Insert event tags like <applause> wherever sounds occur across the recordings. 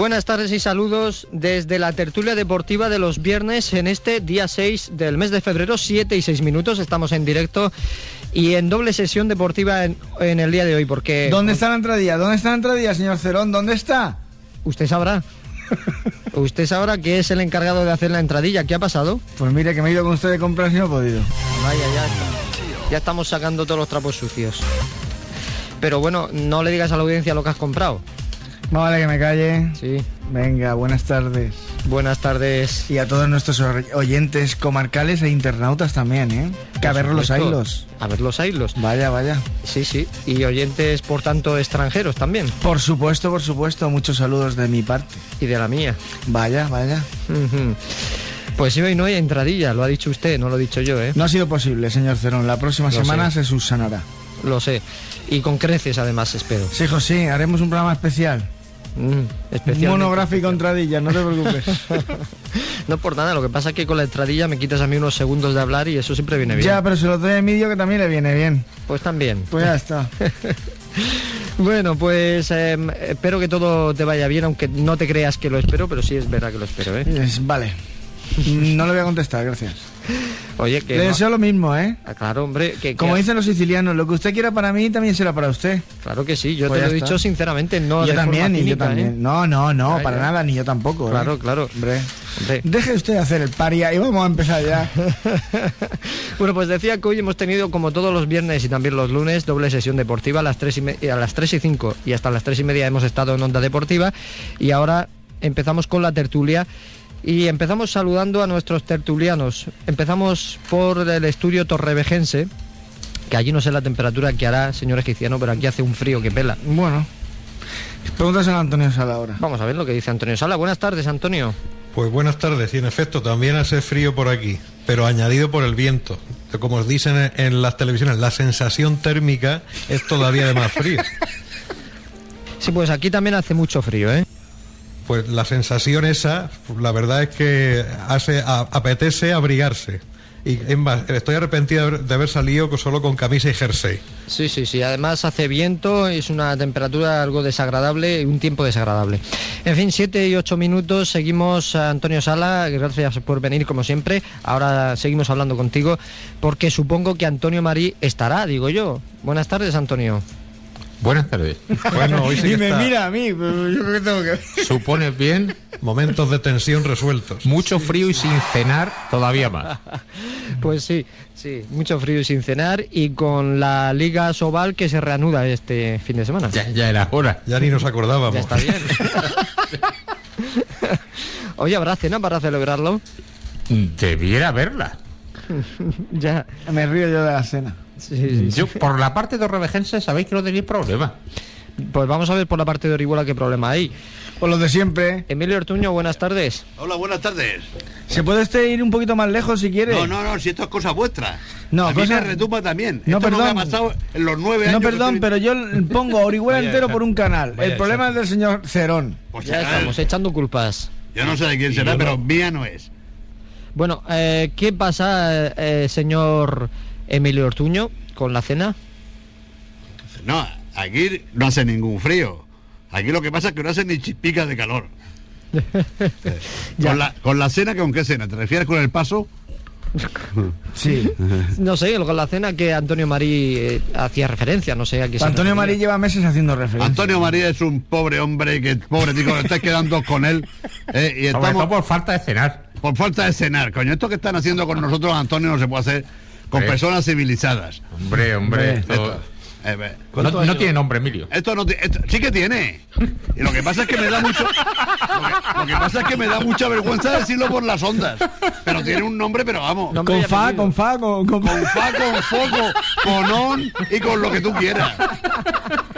Buenas tardes y saludos desde la tertulia deportiva de los viernes en este día 6 del mes de febrero, 7 y 6 minutos. Estamos en directo y en doble sesión deportiva en, en el día de hoy porque... ¿Dónde está la entradilla? ¿Dónde está la entradilla, señor Cerón? ¿Dónde está? Usted sabrá. <laughs> Usted sabrá que es el encargado de hacer la entradilla. ¿Qué ha pasado? Pues mire que me he ido con usted de compras y no he podido. Vaya, ya, ya estamos sacando todos los trapos sucios. Pero bueno, no le digas a la audiencia lo que has comprado. Vale, que me calle. Sí. Venga, buenas tardes. Buenas tardes. Y a todos nuestros oyentes comarcales e internautas también, ¿eh? Que a ver los ailos. A ver los ailos. Vaya, vaya. Sí, sí. Y oyentes, por tanto, extranjeros también. Por supuesto, por supuesto. Muchos saludos de mi parte. Y de la mía. Vaya, vaya. Pues sí, hoy no hay entradilla, lo ha dicho usted, no lo he dicho yo, ¿eh? No ha sido posible, señor Cerón. La próxima Lo semana sé. se subsanará. Lo sé. Y con creces, además, espero. Sí, José, haremos un programa especial. Mm, Monográfico entradilla, no te preocupes. <laughs> No por nada, lo que pasa es que con la entradilla me quitas a mí unos segundos de hablar y eso siempre viene bien. ya, pero se lo a Emilio que también le viene bien. Pues también. Pues ya está. <laughs> Bueno, pues em, espero que todo te vaya bien, aunque no te creas que lo espero, pero sí es verdad que lo espero, ¿eh? Es- vale. No le voy a contestar, gracias. <laughs> Oye, que... Le no- deseo lo mismo, ¿eh? Ah, Claro, hombre, que... Como que- dicen los sicilianos, lo que usted quiera para mí también será para usted. Claro que sí, yo Pues te lo he está. dicho sinceramente, no yo de también, forma y yo cínica, también. ¿eh? No, no, no, para ya. nada, ni yo tampoco. ¿eh? Claro, claro. Hombre. Deje usted de hacer el paria y vamos a empezar ya. <laughs> bueno, pues decía que hoy hemos tenido, como todos los viernes y también los lunes, doble sesión deportiva a las 3 y, a las 3 y 5 y hasta las 3 y media hemos estado en Onda Deportiva y ahora empezamos con la tertulia y empezamos saludando a nuestros tertulianos. Empezamos por el estudio torrevejense, que allí no sé la temperatura que hará, señor egipciano, pero aquí hace un frío que pela. bueno. Pregúntaselo a Antonio Sala ahora. Vamos a ver lo que dice Antonio Sala. Buenas tardes, Antonio. Pues buenas tardes, y en efecto también hace frío por aquí, pero añadido por el viento. Como os dicen en- en las televisiones, la sensación térmica es todavía de más frío. Sí, pues aquí también hace mucho frío, ¿eh? Pues la sensación esa, la verdad es que hace, a- apetece abrigarse. Y es más, estoy arrepentido de haber, salido solo con camisa y jersey. Sí, sí, sí. Además hace viento, es una temperatura algo desagradable un tiempo desagradable. En fin, siete y ocho minutos. Seguimos a Antonio Sala. Gracias por venir como siempre. Ahora seguimos hablando contigo porque supongo que Antonio Marí estará, digo yo. Buenas tardes, Antonio. Buenas tardes. <laughs> Bueno, hoy sí y me está mira a mí, pero yo creo que tengo que... Supones bien, momentos de tensión resueltos. mucho frío y sin cenar todavía más. <laughs> Pues sí, sí, mucho frío y sin cenar y con la Liga Sobal que se reanuda este fin de semana. Ya, ya era hora. Ya ni nos acordábamos. Ya está bien. <laughs> Oye, ¿habrá cena para celebrarlo? Debiera verla. Ya. Me río yo de la cena. Sí, sí, sí. Yo, por la parte de Orrevejense, sabéis que no tenéis problema. Pues vamos a ver por la parte de Orihuela qué problema hay. Por lo de siempre. Emilio Ortuño, buenas tardes. Hola, buenas tardes. ¿Se puede usted ir un poquito más lejos si quiere? No, no, no, si esto es cosa vuestra. No, a mí cosa- me retumba también. No, esto no me perdón. ha pasado en los nueve años. No, que perdón, estoy- pero yo pongo a Orihuela entero por un canal. vaya El problema es del señor Cerón. Pues Ya será estamos echando culpas. Yo no sé de quién será, pero no. mía no es. Bueno, eh, ¿qué pasa, eh, señor Emilio Ortuño, con la cena? No, aquí no hace ningún frío. Aquí lo que pasa es que no hace ni chispicas de calor. <laughs> Con, la, con la cena, ¿con qué cena? ¿Te refieres con el paso? Sí. <laughs> No sé, con la cena que Antonio Marí eh, hacía referencia, no sé a qué se Antonio refería. Marí lleva meses haciendo referencia. Antonio María es un pobre hombre que, pobre tico, estáis quedando con él. eh, y Sobre todo estamos por falta de cenar. por falta de cenar. Coño, esto que están haciendo con nosotros, Antonio, no se puede hacer con Eh. personas civilizadas. Hombre, hombre. Hombre, esto- Eh, ve. no, no tiene nombre, Emilio. Esto no esto- sí que tiene. Y lo que pasa es que me da mucho. Lo que, lo que pasa es que me da mucha vergüenza decirlo por las ondas. Pero tiene un nombre, pero vamos. Nombre Con fa, con fa, con... con- Con fa, con foco, con on y con lo que tú quieras.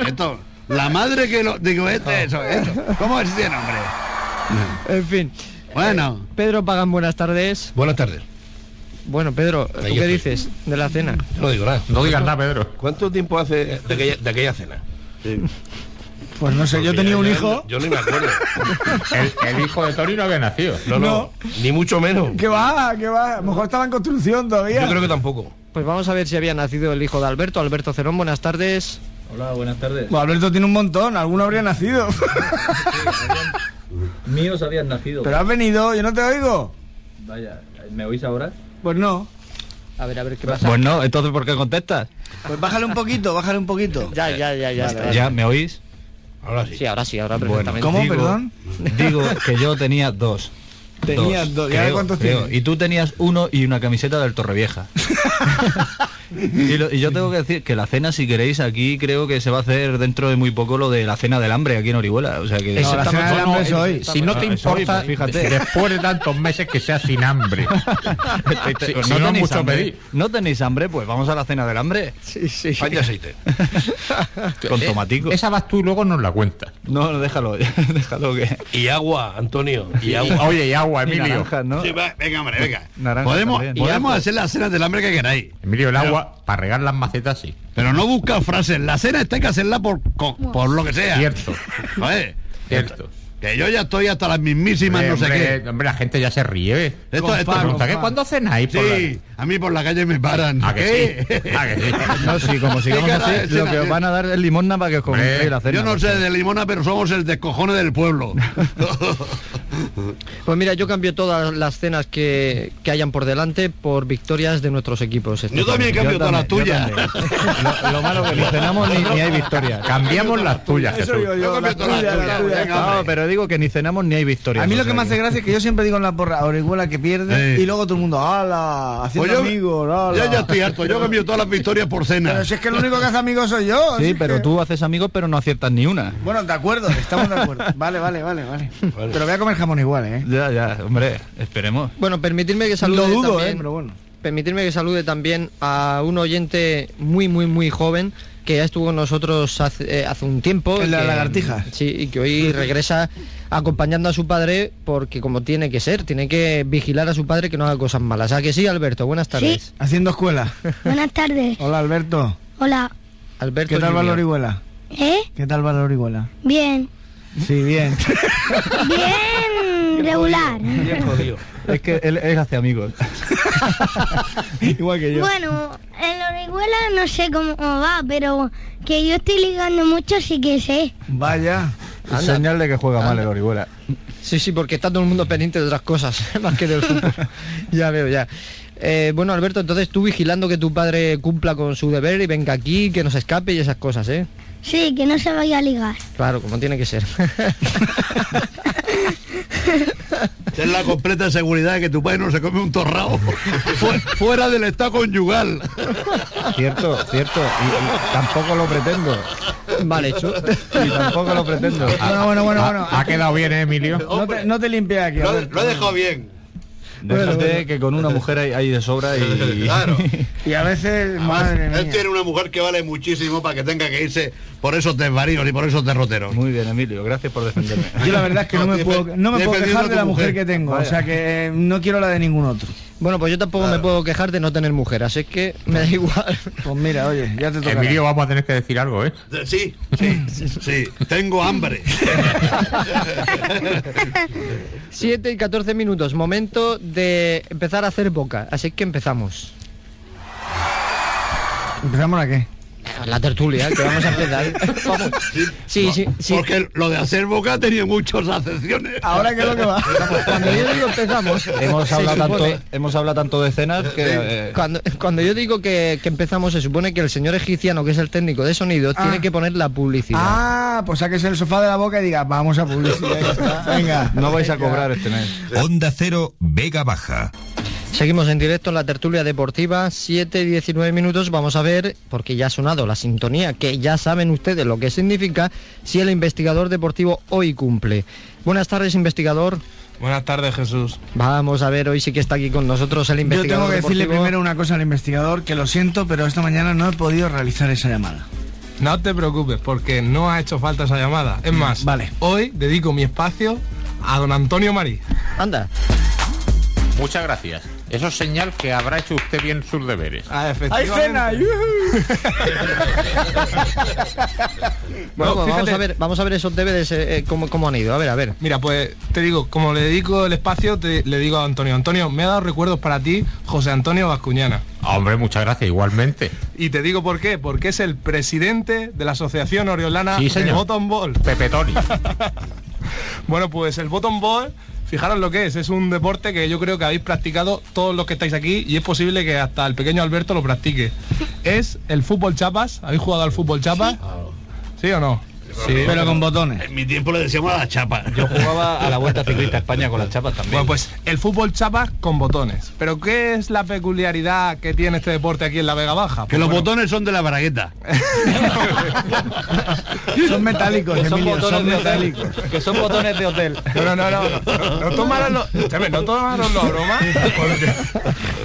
Esto. La madre que lo. Digo, este, eso, eso. ¿Cómo es ese nombre? En fin. Bueno. Pedro Pagan, buenas tardes. Buenas tardes. Bueno, Pedro, ¿tú Ahí qué estoy. dices de la cena? No digo nada. No digas nada, Pedro. ¿Cuánto tiempo hace de aquella, de aquella cena? Pues no sé, yo tenía un hijo... Yo ni me acuerdo. <laughs> El, el hijo de Tony no había nacido. No, no, ni mucho menos. ¿Qué va? ¿Qué va? A lo mejor estaba en construcción todavía. Yo creo que tampoco. Pues vamos a ver si había nacido el hijo de Alberto. Alberto Cerón, buenas tardes. Hola, buenas tardes. Bueno, Alberto tiene un montón, alguno habría nacido. <laughs> míos habían nacido. Pero has venido, yo no te oigo. Vaya, ¿me oís ahora? Pues no. A ver, a ver qué pasa. Pues no, entonces ¿por qué contestas? Pues bájale un poquito, bájale un poquito. <laughs> Ya, ya, ya, ya. ¿Ya me oís? Ahora sí. Sí, ahora sí, ahora Bueno, perfectamente. ¿Cómo, digo- perdón? Digo que yo tenía dos. Tenías dos. ¿Y ahora creo, cuántos creo. tienes? Y tú tenías uno y una camiseta del Torrevieja. <laughs> <laughs> y, lo- y yo tengo que decir que la cena, si queréis, aquí creo que se va a hacer dentro de muy poco lo de la cena del hambre aquí en Orihuela. O sea que No, la cena del hambre es hoy. Si no te Ah, importa, pues fíjate. después de tantos meses que sea sin hambre. <laughs> Si- Si no, tenéis mucho hambre, pedir. no tenéis hambre, pues vamos a la cena del hambre. Sí, sí. Pan de aceite. <laughs> Con tomatico. Esa vas tú y luego nos la cuentas. No, no, déjalo, <laughs> déjalo que. Y agua, Antonio. Y agua. Oye, y agua, Y Emilio. naranjas, ¿no? Sí, va, venga, hombre, venga. Podemos podemos hacer las cenas del hambre que queráis. Emilio, el agua, para regar las macetas, sí. Pero no buscar frases. La cena esta hay que hacerla por, co- por lo que sea. Cierto, Joder, cierto. Que yo ya estoy hasta las mismísimas, no sé hombre, qué. hombre, la gente ya se ríe. Esto, Con esto- pan, Pregunta, ¿qué? fan. ¿Cuándo cenáis? por la- Sí, a mí por la calle me paran. ¿A que ¿Qué? sí? ¿A que sí? <laughs> No, sí, como sigamos así, lo que os van a dar es limosna para que os comáis la cena. Yo no sé de limona, pero somos el descojone del pueblo. <laughs> Pues mira, yo cambio todas las cenas que, que hayan por delante por victorias de nuestros equipos. este Yo también cambio todas las tuyas. <laughs> Lo, lo malo que ni cenamos ni, ni hay victoria. Cambiamos las tuyas, Jesús. digo yo, Yo la cambio todas tuya, las la tuyas, tuya. venga. No, pero digo que ni cenamos ni hay victoria. A mí lo que me hace gracia es que yo siempre digo en la porra, Orihuela que pierde Sí. y luego todo el mundo, ¡hala! Haciendo Pues yo, amigos, ¡hala! yo ya estoy harto. Yo cambio todas las victorias por cena. Pero si es que el único que hace amigos soy yo. Sí, pero que- tú haces amigos pero no aciertas ni una. Bueno, de acuerdo, estamos de acuerdo. <laughs> Vale, vale, vale, vale. Pero voy a comer jamón igual, ¿eh? Ya, ya, hombre, esperemos. Bueno, permitidme que salude Lo dudo, también, ¿eh? Pero bueno. permitidme que salude también a un oyente muy, muy, muy joven que ya estuvo con nosotros hace, eh, hace un tiempo. De la que- lagartija. Sí, y que hoy regresa acompañando a su padre porque como tiene que ser, tiene que vigilar a su padre que no haga cosas malas. ¿A que sí, Alberto? Buenas tardes. Haciendo escuela. Buenas tardes. <laughs> Hola, Alberto. Hola. Alberto ¿Qué tal va la. Orihuela? ¿Eh? ¿Qué tal va la Orihuela? Bien. Sí, bien. <laughs> Bien regular. Bien jodido. Es que él, él hace amigos. <laughs> igual que yo. Bueno, en la Orihuela no sé cómo va, pero que yo estoy ligando mucho sí que sé. Vaya. Anda. señal de que juega mal el Orihuela. Sí, sí, porque está todo el mundo pendiente de otras cosas, <laughs> más que del fútbol. <laughs> ya veo, ya. Eh, bueno, Alberto, entonces tú vigilando que tu padre cumpla con su deber y venga aquí, que no se escape y esas cosas, ¿eh? Sí, que no se vaya a ligar. Claro, como tiene que ser. <laughs> Ten la completa seguridad de que tu padre no se come un torrao fu- fuera del estado conyugal. Cierto, cierto. Y, y tampoco lo pretendo. Mal hecho. Y tampoco lo pretendo. Bueno, bueno, bueno, bueno. ¿Ha quedado bien, eh, Emilio? No te, no te limpies aquí, Lo, lo he dejado bien. Déjate que con una mujer hay, hay de sobra y... <laughs> Claro. <laughs> Y a veces, madre Él mía. tiene una mujer que vale muchísimo para que tenga que irse por esos desvaríos y por esos derroteros. Muy bien, Emilio, gracias por defenderme. Yo la verdad es que no me <laughs> Defe- puedo, no me puedo quejar a de la mujer mujer. que tengo. O Vaya. sea que no quiero la de ningún otro. Bueno, pues yo tampoco me puedo quejar de no tener mujer, así que me da igual. Pues mira, oye, ya te toca. Emilio, vamos a tener que decir algo, ¿eh? Sí, sí, sí. Tengo hambre. <laughs> 7 y 14 minutos, momento de empezar a hacer boca, así que empezamos. ¿Empezamos a qué? La tertulia, que vamos a empezar. <laughs> Vamos. Sí, sí, sí. Porque lo de hacer boca ha tenido muchas acepciones. Ahora qué es lo que va. Cuando yo digo empezamos, <laughs> Hemos hablado, tanto, hemos hablado tanto de cenas que... eh, Cuando, cuando yo digo que, que empezamos, se supone que el señor egipciano, que es el técnico de sonido, Ah. tiene que poner la publicidad. Ah, pues saques el sofá de la boca y digas, vamos a publicidad. <laughs> Venga. no vais a cobrar este mes. Onda Cero, Vega Baja. Seguimos en directo en la tertulia deportiva, 7 y 19 minutos. Vamos a ver, porque ya ha sonado la sintonía, que ya saben ustedes lo que significa, si el investigador deportivo hoy cumple. Buenas tardes, investigador. Buenas tardes, Jesús. Vamos a ver, hoy sí que está aquí con nosotros el Yo investigador tengo que decirle primero una cosa al investigador, que lo siento, pero esta mañana no he podido realizar esa llamada. No te preocupes, porque no ha hecho falta esa llamada. Es más, Vale. hoy dedico mi espacio a don Antonio Marí. Anda, Muchas gracias. Eso es señal que habrá hecho usted bien sus deberes. Ah, ¡Hay cena! <laughs> bueno, No, vamos fíjate. a ver, vamos a ver esos deberes eh, eh, cómo, cómo han ido. A ver, a ver. Mira, pues te digo, como le dedico el espacio, te- le digo a Antonio, Antonio, me ha dado recuerdos para ti, José Antonio Vascuñana. Hombre, muchas gracias, igualmente. Y te digo por qué, porque es el presidente de la Asociación Oriolana Sí, de señor. Bottom Ball. Pepe Tony. <laughs> Bueno, pues el bottom ball, fijaros lo que es, es un deporte que yo creo que habéis practicado todos los que estáis aquí y es posible que hasta el pequeño Alberto lo practique. Es el fútbol chapas, ¿habéis jugado al fútbol chapas? ¿Sí o no? Sí, Pero con botones. En mi tiempo le decíamos a la chapa. Yo jugaba a la Vuelta <laughs> Ciclista a España con las chapas también. Bueno, pues el fútbol chapas con botones. Pero ¿qué es la peculiaridad que tiene este deporte aquí en la Vega Baja? Que Pues los bueno, botones son de la bragueta. <laughs> Son metálicos, que son Emilio, botones son de hotel. metálicos. Que son botones de hotel. No, <laughs> no, no, no, no, no tomaron lo, escúchame, no tomaron lo broma porque,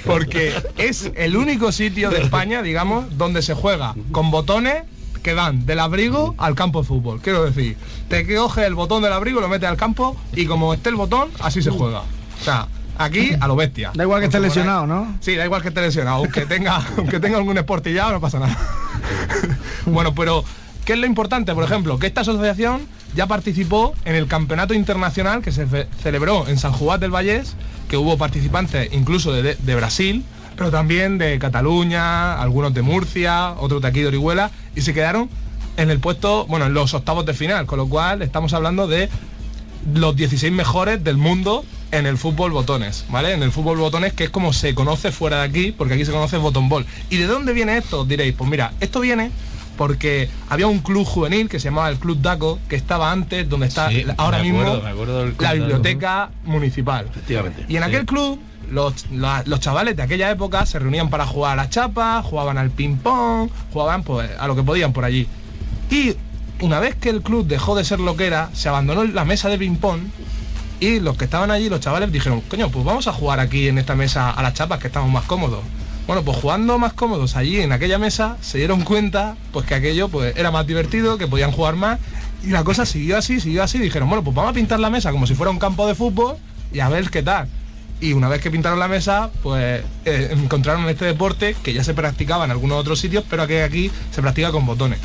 porque es el único sitio de España, digamos, donde se juega con botones que van del abrigo al campo de fútbol. Quiero decir, te coges el botón del abrigo, lo metes al campo y como esté el botón, así se juega. O sea, aquí a lo bestia. Da igual que esté ahí- lesionado, ¿no? Sí, da igual que esté lesionado, aunque tenga, <laughs> aunque tenga algún esportillado, no pasa nada. <laughs> bueno, pero ¿qué es lo importante? Por ejemplo, que esta asociación ya participó en el campeonato internacional que se celebró en San Juan del Vallés, que hubo participantes incluso de, de Brasil, pero también de Cataluña, algunos de Murcia, otros de aquí de Orihuela, y se quedaron en el puesto, bueno, en los octavos de final, con lo cual estamos hablando de los 16 mejores del mundo en el fútbol botones, ¿vale? En el fútbol botones, que es como se conoce fuera de aquí, porque aquí se conoce botón ball. ¿Y de dónde viene esto? Diréis, pues mira, esto viene porque había un club juvenil que se llamaba el Club Daco, que estaba antes, donde está Sí, ahora mismo la biblioteca municipal. Efectivamente. Y en aquel club, los, los chavales de aquella época se reunían para jugar a la chapa, jugaban al ping-pong, jugaban pues, a lo que podían por allí. Y una vez que el club dejó de ser lo que era, se abandonó la mesa de ping-pong y los que estaban allí, los chavales, dijeron, coño, pues vamos a jugar aquí en esta mesa a las chapas que estamos más cómodos. Bueno, pues jugando más cómodos allí en aquella mesa, se dieron cuenta pues que aquello pues era más divertido, que podían jugar más y la cosa siguió así, siguió así, dijeron, bueno, pues vamos a pintar la mesa como si fuera un campo de fútbol y a ver qué tal. Y una vez que pintaron la mesa, pues eh, encontraron este deporte que ya se practicaba en algunos otros sitios, pero que aquí se practica con botones.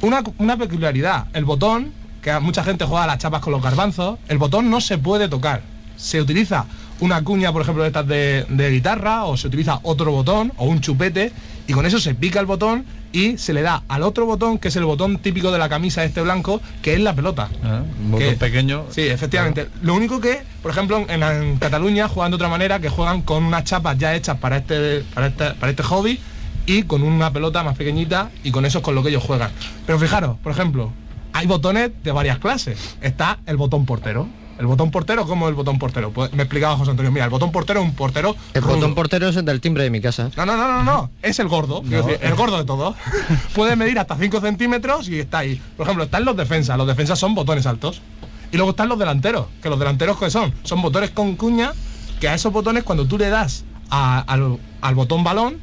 Una, peculiaridad, el botón, que mucha gente juega las chapas con los garbanzos, el botón no se puede tocar. Se utiliza una cuña, por ejemplo, de estas de guitarra, o se utiliza otro botón, o un chupete, y con eso se pica el botón y se le da al otro botón, que es el botón típico de la camisa este blanco, que es la pelota. Ah, Un botón Que- pequeño. Sí, efectivamente. Lo único que, por ejemplo, en, en Cataluña juegan de otra manera, que juegan con unas chapas ya hechas para este, para este, para este hobby y con una pelota más pequeñita y con eso es con lo que ellos juegan. Pero fijaros, por ejemplo, hay botones de varias clases. Está el botón portero. El botón portero, ¿cómo el botón portero? Pues me explicaba José Antonio, mira, el botón portero es un portero. El rudo. botón portero es el del timbre de mi casa. No, no, no, no, no. Es el gordo. decir, el gordo de todo. <laughs> Puede medir hasta 5 centímetros y está ahí. Por ejemplo, están los defensas. Los defensas son botones altos. Y luego están los delanteros. Que los delanteros, ¿qué son? Son botones con cuña que a esos botones, cuando tú le das a- al, al botón balón,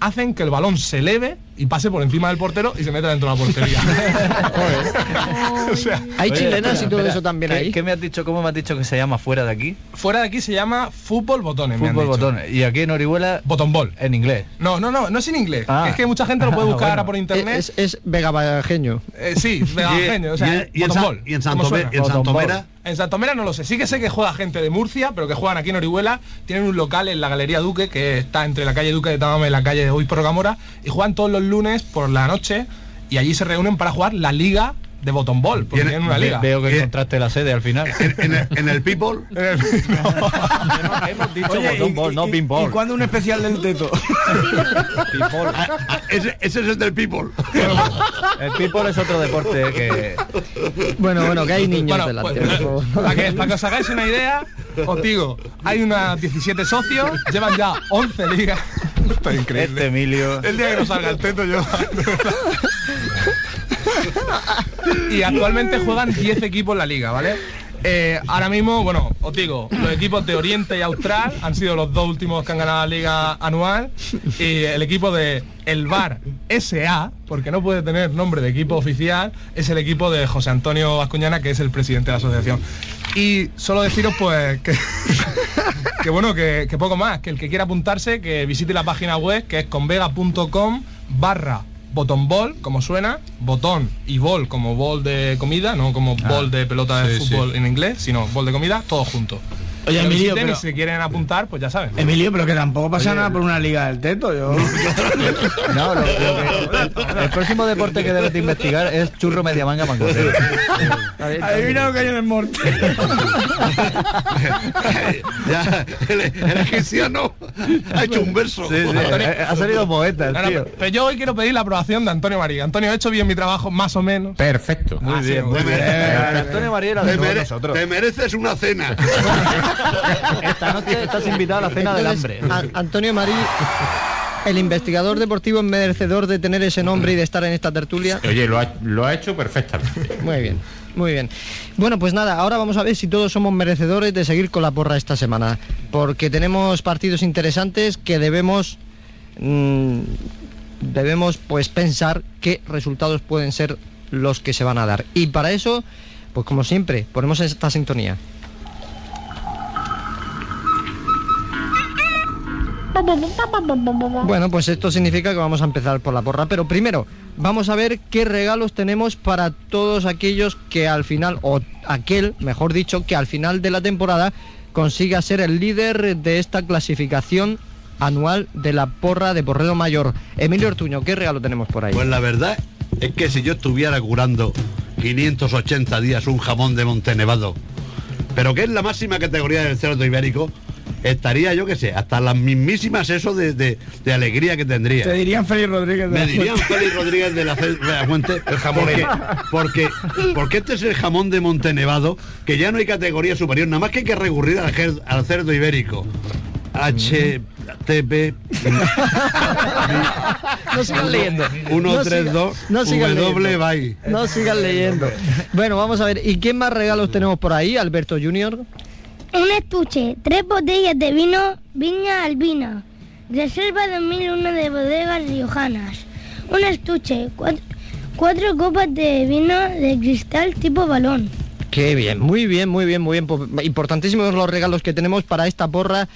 hacen que el balón se eleve y pase por encima del portero y se meta dentro de la portería. <laughs> o sea, Hay Oye, chilenas espera, y todo espera, eso también ¿qué- ahí. ¿Qué me has dicho? ¿Cómo me has dicho que se llama fuera de aquí? fuera de aquí se llama fútbol botones. me han Fútbol dicho. botones. Y aquí en Orihuela, Botón ball. en inglés. No, no, no, no es en inglés. Ah. Es que mucha gente lo puede <laughs> buscar Bueno. ahora por internet. Es, es vegavajeño. Eh, sí, vegagenio, o sea, y, y en, San- y en Santomera. En Santomera no lo sé. Sí que sé que juega gente de Murcia, pero que juegan aquí en Orihuela. Tienen un local en la Galería Duque, que está entre la calle Duque de Tamame y la calle de Hoy Gamora. Y juegan todos los lunes por la noche. Y allí se reúnen para jugar la liga de botón ball. Porque Tiene- tienen una liga. Veo que Eh, encontraste la sede al final. en, en el, en el People, <laughs> Hemos dicho Oye, botón y- ball, no y- pinball. ¿Y cuándo un especial del teto? <laughs> Ah, ah, ese, ese es el del People. El pinball es otro deporte que... Bueno, bueno, que hay niños Bueno, delante. pues, favor. para, que, para que os hagáis una idea, os digo, hay unas 17 socios, llevan ya 11 ligas. <laughs> Esto es increíble. Este Emilio... El día que nos salga el teto yo. Y actualmente juegan 10 equipos en la liga, ¿vale? Eh, ahora mismo, bueno, os digo, los equipos de Oriente y Austral han sido los dos últimos que han ganado la liga anual. Y el equipo de El Bar SA, porque no puede tener nombre de equipo oficial, es el equipo de José Antonio Vascuñana, que es el presidente de la asociación. Y solo deciros pues que, bueno, que, que poco más, que el que quiera apuntarse, que visite la página web, que es convega.com barra botón ball, como suena, botón y bol como bol de comida, no como bol de pelota de sí, fútbol sí. en inglés, sino bol de comida, todo junto. Oye, Emilio, visiten pero- y si quieren apuntar, pues ya saben. Emilio, pero que tampoco pasa nada por una liga del teto. Yo... <laughs> No, lo- lo que- <laughs> el próximo deporte que debes de investigar es churro media manga manconcero. Adivina lo que hay en el morte. <laughs> ya, el, el egipciano ha hecho un verso. Sí, sí, ha salido poeta el No, no, tío. pero, pero yo hoy quiero pedir la aprobación de Antonio María. Antonio, he hecho bien mi trabajo, más o menos. Perfecto. Muy bien, Antonio María era te de todos mere- nosotros. te mereces una cena. Esta noche estás invitado a la cena del hambre. A- Antonio Marí, el investigador deportivo es merecedor de tener ese nombre y de estar en esta tertulia. Oye, lo ha, lo ha hecho perfectamente. Muy bien, muy bien. Bueno, pues nada, ahora vamos a ver si todos somos merecedores de seguir con la porra esta semana, porque tenemos partidos interesantes que debemos mm, debemos pues pensar qué resultados pueden ser los que se van a dar. Y para eso, pues como siempre, ponemos esta sintonía. Bueno, pues esto significa que vamos a empezar por la porra, pero primero vamos a ver qué regalos tenemos para todos aquellos que al final, o aquel, mejor dicho, que al final de la temporada consiga ser el líder de esta clasificación anual de la porra de Porredo Mayor. Emilio Ortuño, ¿qué regalo tenemos por ahí? Pues la verdad es que si yo estuviera curando 580 días un jamón de Montenevado, pero que es la máxima categoría del cerdo ibérico, estaría yo que sé, hasta las mismísimas eso de, de- de alegría que tendría. Te dirían Félix Rodríguez. de Me la dirían Fuente. Félix Rodríguez de la, de la Fuente el jamón porque, <laughs> porque, porque este es el jamón de Montenevado que ya no hay categoría superior, nada más que hay que recurrir al, cer- al cerdo ibérico. HTP No sigan leyendo. 132 no sigan W leyendo. No sigan leyendo. Bueno, vamos a ver, ¿y qué más regalos tenemos por ahí, Alberto Junior? Un estuche, tres botellas de vino Viña Albina, Reserva 2001 de bodegas riojanas. Un estuche, cuatro, cuatro copas de vino de cristal tipo balón. Qué bien, muy bien, muy bien, muy bien. Pues, Importantísimos los regalos que tenemos para esta porra,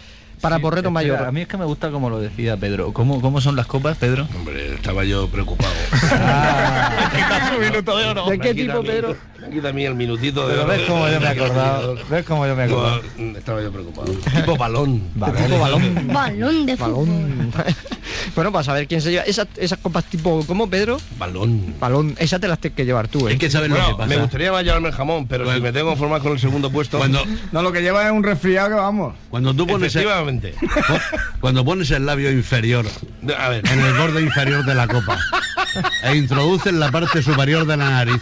para Porrero Espera, Mayor. A mí es que me gusta como lo decía Pedro. ¿Cómo, cómo son las copas, Pedro? Hombre, estaba yo preocupado. <laughs> ¿De qué tipo, Pedro? Quita a mí el minutito de Pero ves cómo yo me he acordado. ¿Ves cómo yo me he acordado? No, Estaba yo preocupado. Tipo <laughs> balón. Tipo balón. Balón de fútbol. Balón. <laughs> bueno, para saber quién se lleva. Esas, esas copas tipo, ¿cómo, Pedro? Balón. Balón. Esas te las tienes que llevar tú, ¿eh? Es que sabes lo que Bueno, pasa. me gustaría más llevarme el jamón, pero si me tengo que conformar con el segundo puesto. Cuando, No, lo que lleva es un resfriado que vamos. cuando tú pones el, Efectivamente. <laughs> cuando pones el labio inferior A ver. en el borde inferior de la copa e introduces la parte superior de la nariz,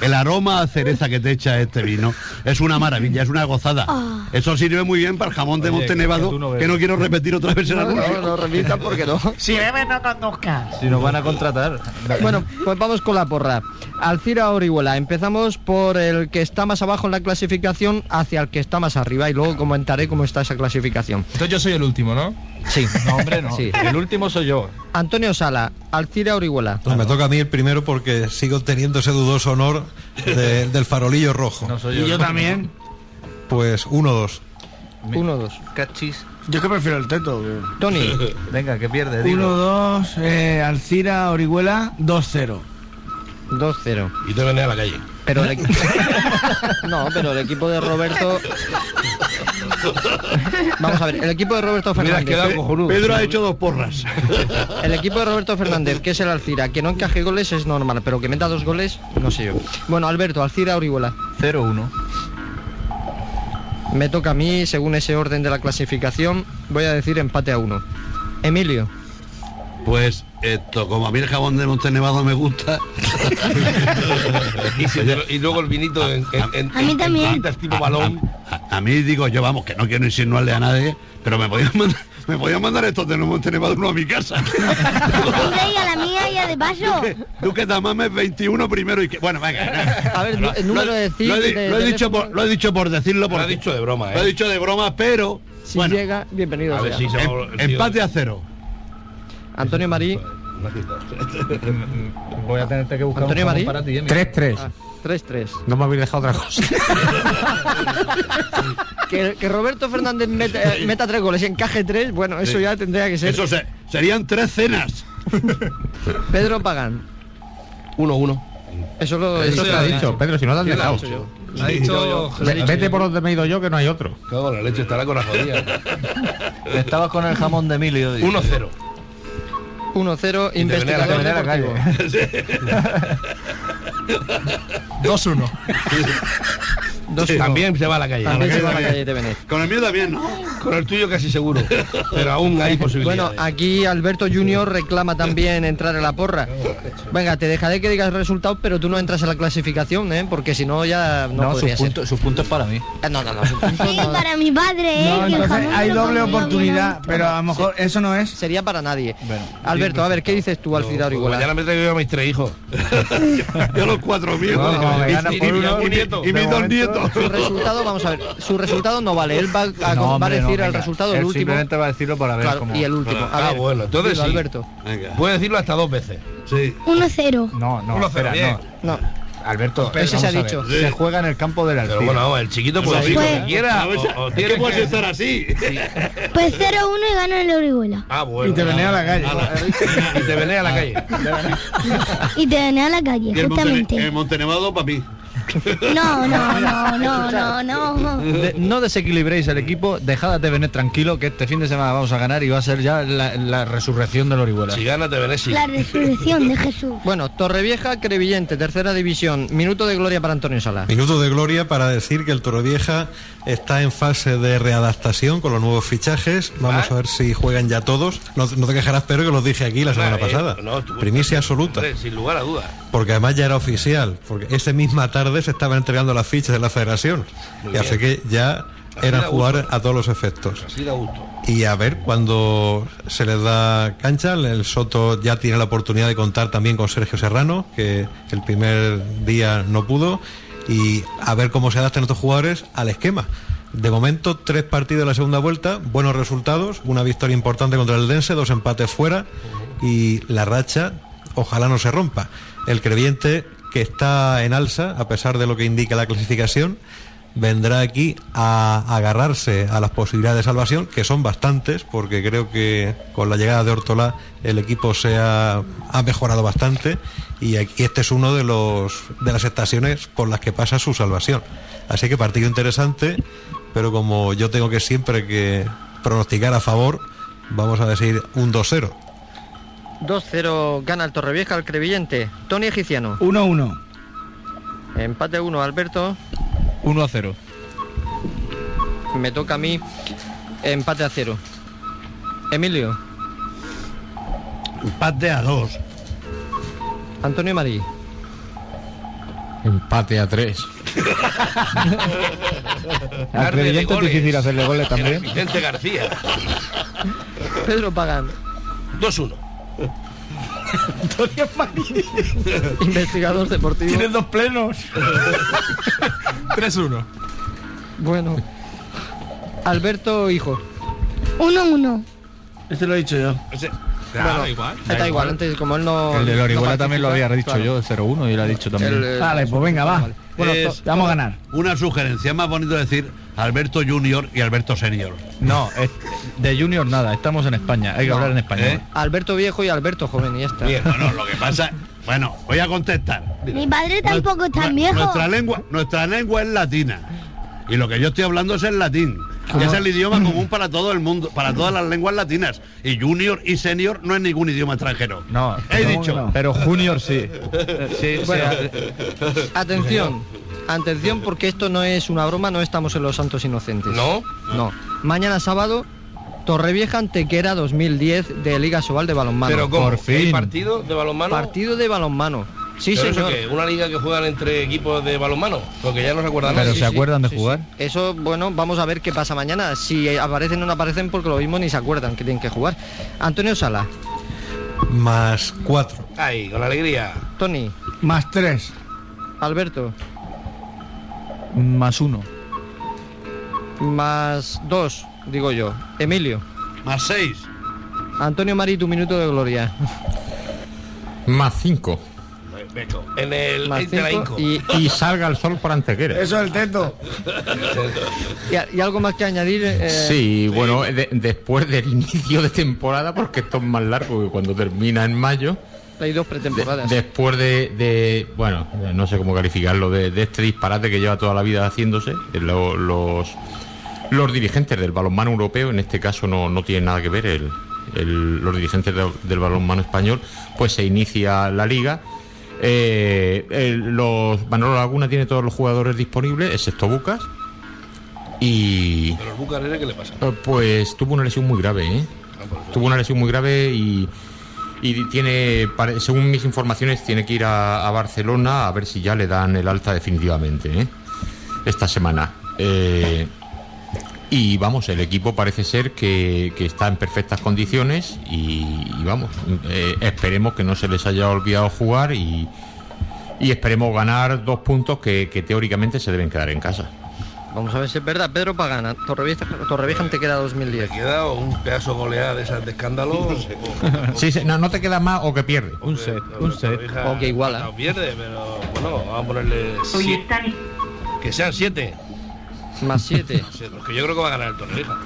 el aroma a cereza que te echa este vino es una maravilla, es una gozada. Eso sirve muy bien para el jamón de Oye, Montenevado, que no que no quiero repetir otra vez el No, anuncio. no, no repitas porque no. Si bebes, no conduzca. Si nos van a contratar. Bueno, pues vamos con la porra. Alcira Orihuela, empezamos por el que está más abajo en la clasificación hacia el que está más arriba y luego comentaré cómo está esa clasificación. Entonces yo soy el último, ¿no? Sí. No, hombre, no. Sí. El último soy yo. Antonio Sala, Alcira Orihuela. Pues me toca a mí el primero porque sigo teniendo ese dudoso honor de- del farolillo rojo. No soy yo. Y yo también. Pues uno, dos. Uno, dos. Cachis. Yo que prefiero el teto. que- Tony, <laughs> Venga, que pierde. dilo. 1-2, eh, Alcira, Orihuela, 2-0. 2-0. Y te venía a la calle. Pero el <laughs> No, pero el equipo de Roberto... <laughs> Vamos a ver, el equipo de Roberto Fernández. quedado. Pedro ha hecho dos porras. <laughs> El equipo de Roberto Fernández, que es el Alcira, que no encaje goles es normal, pero que meta dos goles, no sé yo. Bueno, Alberto, Alcira Orihuela. 0-1. Me toca a mí, según ese orden de la clasificación, voy a decir empate a uno. Emilio, Pues esto, como a mí el jamón de Montenevado me gusta, <laughs> Y, si te lo- y luego el vinito en, en, en- A mí en- también. en tipo balón. a, a mí digo yo, vamos, que no quiero insinuarle a nadie, pero me podían mandar, me podían mandar estos de Montenevado uno a mi casa. Y a la mía ya de paso. Tú que te mames 21 primero y que. Bueno, venga. A ver, el número de lo, he, lo he dicho por, lo he dicho por decirlo. Lo Porque, ha dicho de broma, Lo he ¿eh? dicho de broma, pero. si bueno, llega, bienvenido A ver si se em- empate a cero. Antonio Marí, <laughs> Voy a tenerte que buscar Antonio un Marí. para ti, Emi. 3-3. ah, 3-3. No me habéis dejado otra cosa. <laughs> Que, que Roberto Fernández meta, eh, meta tres goles y encaje tres, bueno, eso Sí. ya tendría que ser. Eso se- serían tres cenas. <laughs> Pedro Pagán, 1-1. Eso lo Eso te lo ha dicho, Pedro, si no te has ¿Quién lo ha dejado. dicho yo? Ha dicho Ve- Vete por donde me he ido yo, que no hay otro. Cago la leche, estará con la jodida. Estabas con el jamón de Emilio. dice. 1-0. 1-0, Y te venía a la investigador la deportivo. <laughs> 2-1. <laughs> <laughs> 2-1. También se va a la calle. También se va a la calle de Benet. Con el mío también, ¿no? Con el tuyo casi seguro. Pero aún hay Bueno, posibilidades. aquí Alberto Junior reclama también entrar en la porra. Venga, te dejaré que digas resultados, pero tú no entras en la clasificación, ¿eh? Porque si no ya no, No, sus podría ser. puntos, sus puntos para mí. Eh, No, no, no. sus Sí, no. para mi padre, ¿eh? Entonces hay doble oportunidad, bueno. pero a lo mejor eso no es. Sería para nadie. Bueno, Alberto, a ver, ¿qué dices tú al Fidar pues igual? Mañana me traigo yo a mis tres hijos. <laughs> Yo los cuatro míos. No, no, me Y- mis dos nietos. Su resultado, vamos a ver, su resultado no vale. Él va a, No, va a hombre, no, decir el resultado, Él el último. simplemente va a decirlo para ver Claro, cómo... y el último. A Ah, ver, bueno, entonces dilo, sí. Alberto. Venga. Puedes decirlo hasta dos veces. Sí. 1-0. No, no, Uno espera, cero, no. No, Alberto, Ese se ha dicho. ver, Se juega en el campo del Pero Alcide. bueno, el chiquito puede decir lo Pues- que quiera. O- o tiene que puedes estar así. Pues 0-1 y gana el Orihuela. Ah, bueno. Y te venía a la calle. Y te venía a la calle. Y te gané a la calle, justamente. el Montenevado para mí. <laughs> No, no, no, no, no, no. De- no desequilibréis el equipo, dejad de venir tranquilo, que este fin de semana vamos a ganar y va a ser ya la, la resurrección del Orihuela. Si gana, te venés sí. La resurrección de Jesús. <laughs> Bueno, Torrevieja, Crevillente, tercera división. Minuto de gloria para Antonio Sala. Minuto de gloria para decir que el Torrevieja está en fase de readaptación con los nuevos fichajes. Vamos Ah. a ver si juegan ya todos. No, no te quejarás, pero que los dije aquí la semana eh, pasada. no, tú- Primicia absoluta. Hombre, sin lugar a dudas. Porque además ya era oficial. Porque esa misma tarde se estaban entregando las fichas de la federación. Muy y así que ya Así era jugar gusto. a todos los efectos. Así da gusto. Y a ver, cuando se les da cancha, el Soto ya tiene la oportunidad de contar también con Sergio Serrano, que el primer día no pudo, y a ver cómo se adaptan estos jugadores al esquema. De momento, tres partidos de la segunda vuelta, buenos resultados, una victoria importante contra el Dense, dos empates fuera, y la racha, ojalá no se rompa. El Creviente, que está en alza, a pesar de lo que indica la clasificación, vendrá aquí a agarrarse a las posibilidades de salvación, que son bastantes, porque creo que con la llegada de Hortolá el equipo se ha, ha mejorado bastante y aquí este es uno de los de las estaciones por las que pasa su salvación. Así que partido interesante, pero como yo tengo que siempre que pronosticar a favor, vamos a decir un 2-0. 2-0 gana el Torrevieja al Crevillente. Tony Egiciano. 1-1. Empate 1, Alberto. 1 a 0. Me toca a mí. Empate a 0. Emilio. Empate a dos. Antonio Marí. Empate a tres. <laughs> Al Crevillente es difícil hacerle goles también. Vicente García. <laughs> Pedro Pagán. 2-1. Antonio Marí. <laughs> Investigador deportivo. Tienes dos plenos. 3-1. Bueno. Alberto Hijo. 1-1. Este lo he dicho yo. Claro, igual. Da, igual, antes como él no. El de no Orihuela también lo había dicho claro. yo, 0-1, y lo ha dicho también. El, Vale, pues venga, va. Bueno, Es- Vamos a ganar. Una sugerencia, más bonito decir Alberto Junior y Alberto Senior. No, es- de Junior nada, estamos en España, hay que No, hablar en español. ¿eh? Alberto Viejo y Alberto Joven, y ya está. Bien. Bueno, lo que pasa, bueno, voy a contestar. Mi padre tampoco es tan Nue- viejo. Nuestra lengua, nuestra lengua es latina. Y lo que yo estoy hablando es el latín. Es el idioma común para todo el mundo, para todas las lenguas latinas. Y junior y senior no es ningún idioma extranjero. No, He ¿Cómo dicho. no? pero Junior sí. sí, Bueno. sí, Atención, atención porque esto no es una broma, no estamos en los Santos Inocentes. ¿No? No. Mañana sábado, Torrevieja Antequera 2010 de Liga Sobal de Balonmano. Pero ¿cómo? por fin. ¿Hay partido de balonmano? Partido de balonmano. Sí, ¿Pero eso señor. ¿Una liga que juegan entre equipos de balonmano? Porque ya no se acuerdan Pero se acuerdan de sí, jugar. sí. Eso, bueno, vamos a ver qué pasa mañana. Si aparecen o no aparecen, porque lo mismo ni se acuerdan que tienen que jugar. Antonio Sala, Más cuatro. Ahí, con alegría. Tony, Más tres. Alberto, Más uno. más dos, digo yo. Emilio, Más seis. Antonio Mari, tu minuto de gloria. Más cinco. En el Más en la cinco Inco. y, Y salga el sol por Antequera. Eso es el teto. y- y algo más que añadir. eh, Sí, bueno, de- después del inicio de temporada, porque esto es más largo que cuando termina en mayo, Hay dos pretemporadas. Después de, de- bueno, no sé cómo calificarlo, de, de este disparate que lleva toda la vida haciéndose, eh, lo- los, los dirigentes del balonmano europeo, en este caso no, no tienen nada que ver, el- el- los dirigentes del, del balonmano español, pues se inicia la liga. Eh, el- los Manolo Laguna tiene todos los jugadores disponibles, excepto Bucas. Y Pero el Bucarere, ¿qué le pasa? eh, Pues tuvo una lesión muy grave, ¿eh? Tuvo una lesión muy grave y, y tiene, según mis informaciones, tiene que ir a, a Barcelona a ver si ya le dan el alta definitivamente, ¿eh? Esta semana. Eh, y vamos, el equipo parece ser que, que está en perfectas condiciones y, y vamos, eh, esperemos que no se les haya olvidado jugar y, y esperemos ganar dos puntos que, que teóricamente se deben quedar en casa. Vamos a ver si es verdad. Pedro Pagana, Torrevieja, Torrevieja te queda 2010. Me queda un pedazo goleada de esas de escándalo. <laughs> Sí, sí, no, no te queda más o que pierde. Un set, un set. O que iguala. No pierde, pero bueno, vamos a ponerle. siete. Que sean siete. Más 7. <laughs> Porque yo creo que va a ganar el Torrevieja.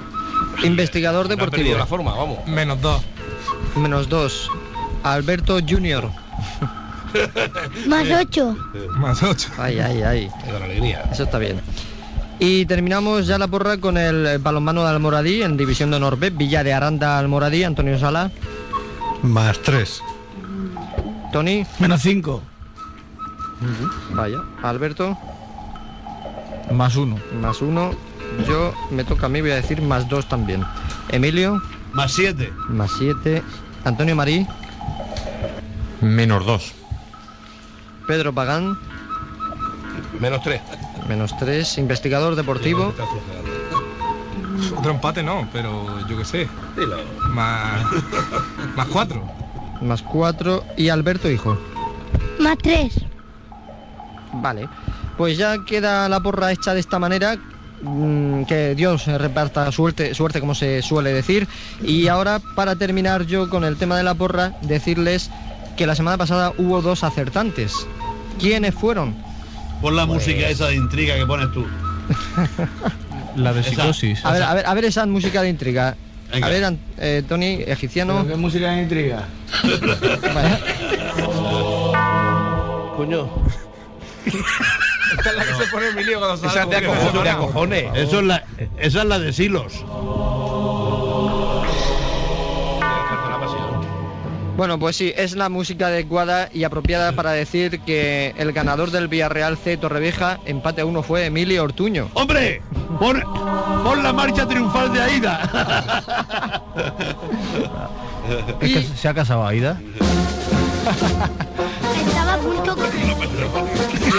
Investigador No ha deportivo. la forma, vamos. Menos dos. Menos 2. Alberto Junior. <laughs> Más 8. Más ocho. Ay, ay, ay. Con alegría. Eso está bien. Y terminamos ya la porra con el balonmano de Almoradí en División de Honor B. Villa de Aranda Almoradí, Antonio Sala. Más tres. Tony. Menos 5. Vaya. Alberto. Más uno. Más 1. Yo me toca a mí, voy a decir más 2 también. Emilio. Más siete. Más 7. Antonio Marí. Menos dos. Pedro Pagán. Menos tres. Menos 3. Investigador deportivo. Otro empate no, pero yo qué sé. Dilo. Más. más cuatro. Más 4. Y Alberto Hijo. Más 3. Vale, pues ya queda la porra hecha de esta manera. mm, Que Dios reparta suerte, suerte como se suele decir. Y ahora, para terminar yo con el tema de la porra, decirles que la semana pasada hubo dos acertantes. ¿Quiénes fueron? Pon la música esa de intriga que pones tú. <laughs> La de Esa. psicosis. A ver, a ver, a ver esa música de intriga. Venga. A ver, An- eh, Tony, egipciano. ¿Qué música de intriga? <laughs> Vale. Coño. <laughs> Esta es la que se pone Emilio cuando sale. Esa es de acojones, de pone- acojones. Eso es la, esa es la de Silos. Bueno, pues sí, es la música adecuada y apropiada para decir que el ganador del Villarreal C Torrevieja, empate a uno, fue Emilio Ortuño. ¡Hombre! Pon, pon la marcha triunfal de Aida. <laughs> Es que se ha casado Aida. <laughs>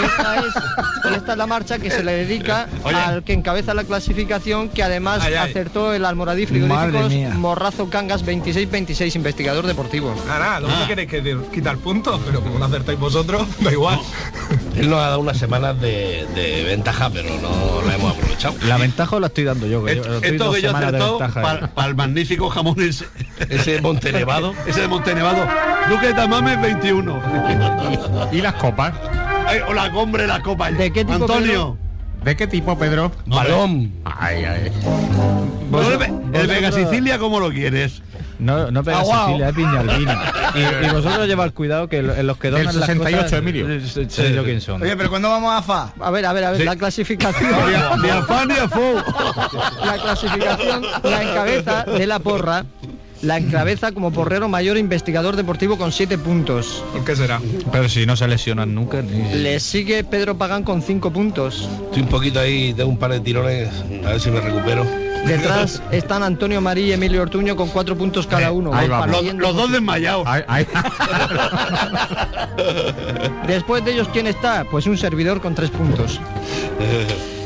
esta es, y esta es la marcha que se le dedica Oye. al que encabeza la clasificación, que además Ay, ay. acertó el Almoradí Frigoríficos. Morrazo Cangas 26-26, investigador deportivo. Nada, nada, ¿dónde Ah. queréis que de- quitar puntos? Pero como no acertáis vosotros, <laughs> da igual. Él nos ha dado unas semanas de, de ventaja, pero no la hemos aprovechado. La ventaja os la estoy dando yo. Que yo Esto, doy esto dos que yo he semanas de acertado ventaja, para eh. el magnífico jamón ese, Ese Monte Nevado. <laughs> ese de Montenevado. Duque de Tamames 21. ¿Y las copas? Ay, hola, hombre, la copa. ¿De qué tipo, Antonio. ¿De qué tipo, Pedro? Balón. Ay, ay. ¿No el, el Vega Sicilia cómo lo quieres? No, no pega. Sicilia, es. <laughs> Y, y vosotros llevad cuidado que en los que donan las 68, cosas, Emilio. eh, sé- sé yo quién son. Oye, pero ¿cuándo vamos a FA? A ver, a ver, a ver, Sí. la clasificación. Ni ni a fa ni a fo. la clasificación la encabeza de la porra. La encabeza como porrero mayor investigador deportivo con 7 puntos. ¿Por qué será? Pero si no se lesionan nunca. Ni... Le sigue Pedro Pagán con 5 puntos. Estoy un poquito ahí, tengo un par de tirones, a ver si me recupero. Detrás <laughs> están Antonio Marí y Emilio Ortuño con 4 puntos cada uno. ahí Van vamos. Los, dos desmayados. Ay, ay. <laughs> Después de ellos, ¿quién está? Pues un servidor con 3 puntos. <laughs>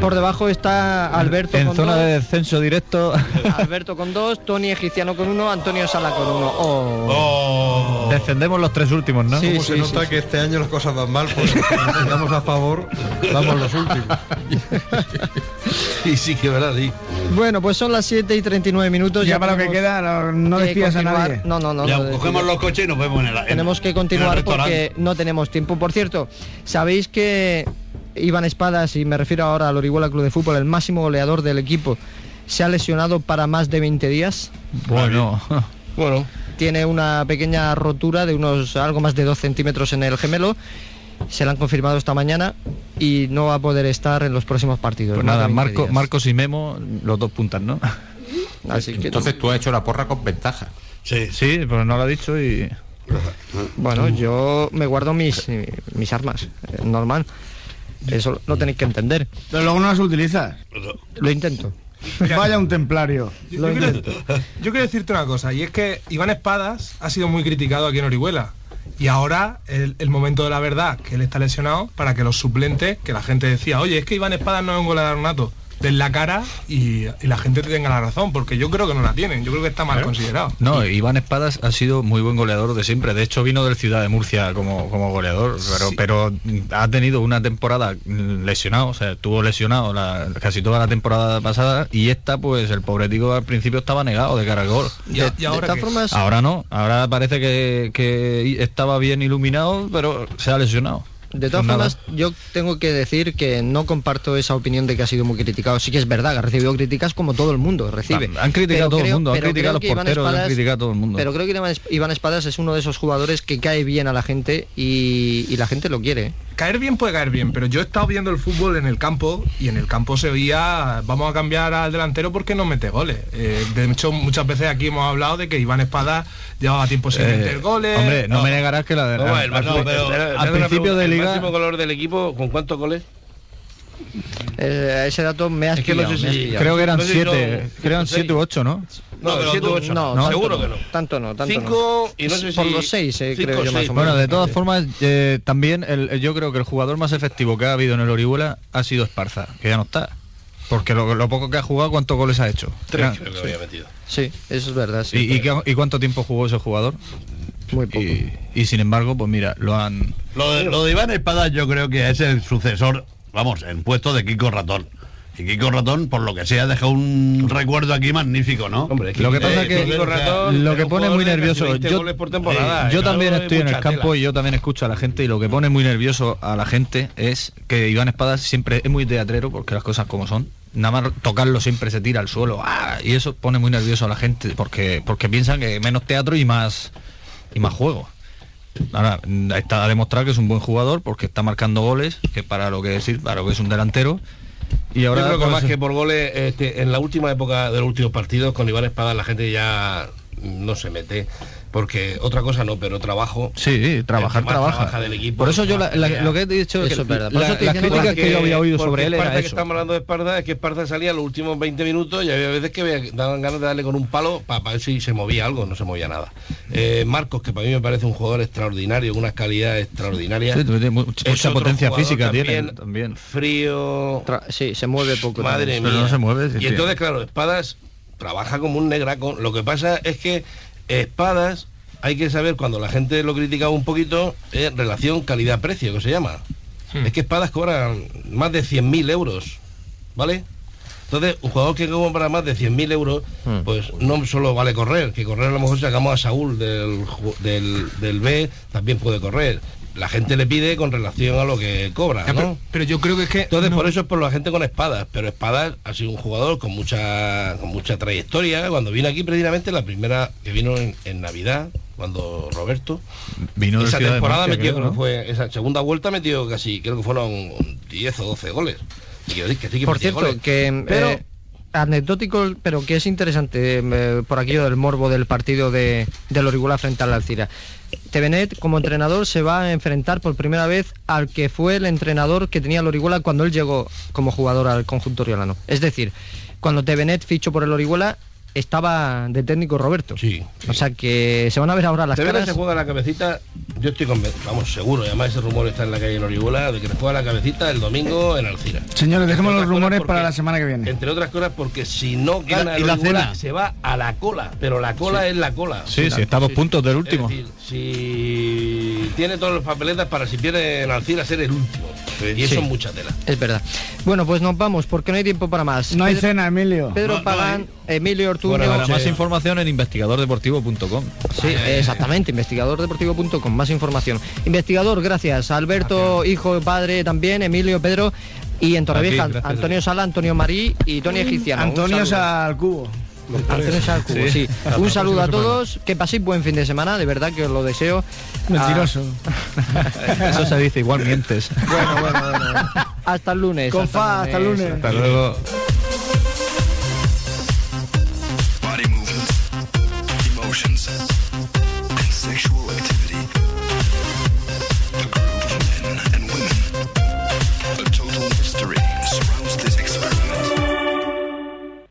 Por debajo está Alberto en con zona dos, de descenso directo. <laughs> Alberto con 2, Tony Egipciano con 1, Antonio Sala con 1. Oh. Descendemos los tres últimos, ¿no? Sí, Como sí, se nota sí. que este año las cosas van mal, pues <laughs> estamos a favor, damos los últimos. <laughs> Y sí que verdad, sí. Bueno, pues son las 7 y 39 minutos. Ya para lo que queda, no, no que despidas a continuar. nadie. No, no, no. Ya, no cogemos los coches y nos vemos en el en- Tenemos que continuar porque no tenemos tiempo. Por cierto, ¿sabéis que Iván Espadas, y me refiero ahora al Orihuela Club de Fútbol, el máximo goleador del equipo, se ha lesionado para más de 20 días? Bueno, <laughs> Bueno, tiene una pequeña rotura de unos algo más de 2 centímetros en el gemelo. Se la han confirmado esta mañana y no va a poder estar en los próximos partidos. Pues nada, 20 Marco, días. Marcos y Memo, los dos puntas, ¿no? <laughs> Así que, Entonces tú has hecho la porra con ventaja. Sí, Sí, pero no lo ha dicho y... bueno, yo me guardo mis, mis armas, eh, normal. Eso lo tenéis que entender. Pero luego no las utilizas. Lo intento. Vaya un templario. Yo, yo quiero, yo quiero decirte una cosa, y es que Iván Espadas ha sido muy criticado aquí en Orihuela. Y ahora el, el momento de la verdad, que él está lesionado, para que los suplentes, que la gente decía, oye, es que Iván Espadas no es un goleador nato, den la cara y, y la gente tenga la razón, porque yo creo que no la tienen, yo creo que está mal considerado. No, Iván Espadas ha sido muy buen goleador de siempre. De hecho, vino del Ciudad de Murcia como, como goleador, pero, pero ha tenido una temporada lesionado, o sea, estuvo lesionado la- casi toda la temporada pasada y esta, pues el pobre tico al principio estaba negado de cara al gol. Y, ahora Ahora no, ahora parece que, que estaba bien iluminado, pero se ha lesionado. De todas nada. formas, yo tengo que decir que no comparto esa opinión de que ha sido muy criticado. Sí que es verdad, que ha recibido críticas como todo el mundo recibe. Han criticado a todo el mundo, han criticado a los porteros, han Espadas- criticado a todo el mundo. Pero creo que Iván Es- Iván Espadas es uno de esos jugadores que cae bien a la gente y, y la gente lo quiere. Caer bien puede caer bien, pero yo he estado viendo el fútbol en el campo y en el campo se oía, vamos a cambiar al delantero porque no mete goles. Eh, de hecho, muchas veces aquí hemos hablado de que Iván Espada llevaba tiempo sin Eh, meter goles. Hombre, no, me negarás que la de No, al- pero- principio El liga máximo color del equipo, ¿con cuántos goles? Eh, ese dato me has Es que no sé si- creo que eran No sé si siete, son creo eran seis. siete u ocho, ¿no? No, pero 7 tú- u 8. No, No, tanto seguro no, que no. Tanto no, tanto no. 5 y no sé si. Por los seis, eh, cinco creo yo más seis. o menos. Bueno, de todas formas, eh, también el- yo creo que el jugador más efectivo que ha habido en el Orihuela ha sido Esparza, que ya no está. Porque lo, lo poco que ha jugado, ¿cuántos goles ha hecho? Tres creo que había metido. Sí, eso es verdad. sí. ¿Y, y qué- y cuánto tiempo jugó ese jugador? Muy poco. Y, y sin embargo, pues mira, lo han... Lo de, lo de Iván Espada yo creo que es el sucesor, vamos, en puesto de Kiko Ratón. Y Kiko Ratón, por lo que sea, deja un recuerdo aquí magnífico, ¿no? Hombre, es Lo que pasa Eh, que- Kiko Ratón lo es que pone muy nervioso 20 yo, goles por temporada. eh, yo también es estoy en el campo tela. y yo también escucho a la gente y lo que pone muy nervioso a la gente es que Iván Espadas siempre es muy teatrero porque las cosas como son nada más tocarlo siempre se tira al suelo ¡ah! y eso pone muy nervioso a la gente porque porque piensan que menos teatro y más y más juego ahora está a demostrar que es un buen jugador porque está marcando goles que para lo que es para lo que es un delantero y ahora Yo creo que más que por goles, este, en la última época de los últimos partidos, con Iván Espada la gente ya no se mete. Porque otra cosa no, pero trabajo. Sí, trabajar, trabaja. trabaja del equipo, Por eso yo la- la- lo que he dicho Eso que es verdad. Por la- eso las críticas que yo había oído sobre él era que eso. estamos hablando de Esparza, es que Esparza salía los últimos 20 minutos y había veces que me daban ganas de darle con un palo para, ver si se movía algo, no se movía nada. Eh, Marcos, que para mí me parece un jugador extraordinario, con unas calidades extraordinarias. Sí, tiene mucha, potencia física también, tiene también. Frío. Tra- sí, se mueve poco. Madre también. mía. Pero no se mueve, sí, y entonces, claro, Espadas trabaja como un negraco. Lo que pasa es que Espadas, hay que saber cuando la gente lo critica un poquito, es relación calidad-precio, que se llama. Hmm. Es que Espadas cobra más de 100.000 euros, ¿vale? Entonces, un jugador que cobra más de 100.000 euros, Hmm. pues no solo vale correr, que correr a lo mejor sacamos a Saúl del, del, del B, también puede correr. La gente le pide con relación a lo que cobra, Ya, ¿no? pero, pero yo creo que es que. Entonces, no- por eso es por la gente con espadas. Pero Espadas ha sido un jugador con mucha con mucha trayectoria. Cuando vino aquí, precisamente, la primera que vino en, en Navidad, cuando Roberto, Vino esa de temporada Murcia, metió, creo, ¿no? fue, esa segunda vuelta metió casi, creo que fueron 10 o 12 goles. Y que sí que Por cierto, goles. que Pero- eh, anecdótico, pero que es interesante eh, por aquello del morbo del partido de, del Orihuela frente al Alcira. Tevenet, como entrenador, se va a enfrentar por primera vez al que fue el entrenador que tenía el cuando él llegó como jugador al conjunto riolano. Es decir, cuando Tevenet fichó por el Orihuela, estaba de técnico Roberto. Sí. O sea que se van a ver ahora las caras. se juega la cabecita, yo estoy convencido, vamos, seguro, y además ese rumor está en la calle en Orihuela, de que le juega la cabecita el domingo en Alcira. Señores, dejemos Entre los otras rumores cosas para porque- la semana que viene. Entre otras cosas porque si no ¿Y la- gana y el la cena? se va a la cola, pero la cola es la cola. Sí, sí, está a dos puntos del último. Es decir, si tiene todas las papeletas para si pierde en Alcira ser el último. Y eso Sí. es mucha tela. Es verdad. Bueno, pues nos vamos porque no hay tiempo para más. No hay cena, Emilio. Pedro No, no Pagán, Emilio Ortuño. Buenas Para más información en investigadordeportivo.com. Sí, exactamente, investigadordeportivo.com, más información. Investigador, gracias. Alberto, hijo, padre también, Emilio, Pedro. Y en Torrevieja, gracias. Antonio Sala, Antonio Marí y Tony Egiciano. Antonio al cubo. Al cubo, sí. Un saludo a todos, que paséis buen fin de semana, de verdad que os lo deseo. Mentiroso. Eso se dice, igual mientes. Ah, bueno, bueno, bueno. Hasta el lunes. Con fa, hasta el lunes. Hasta luego.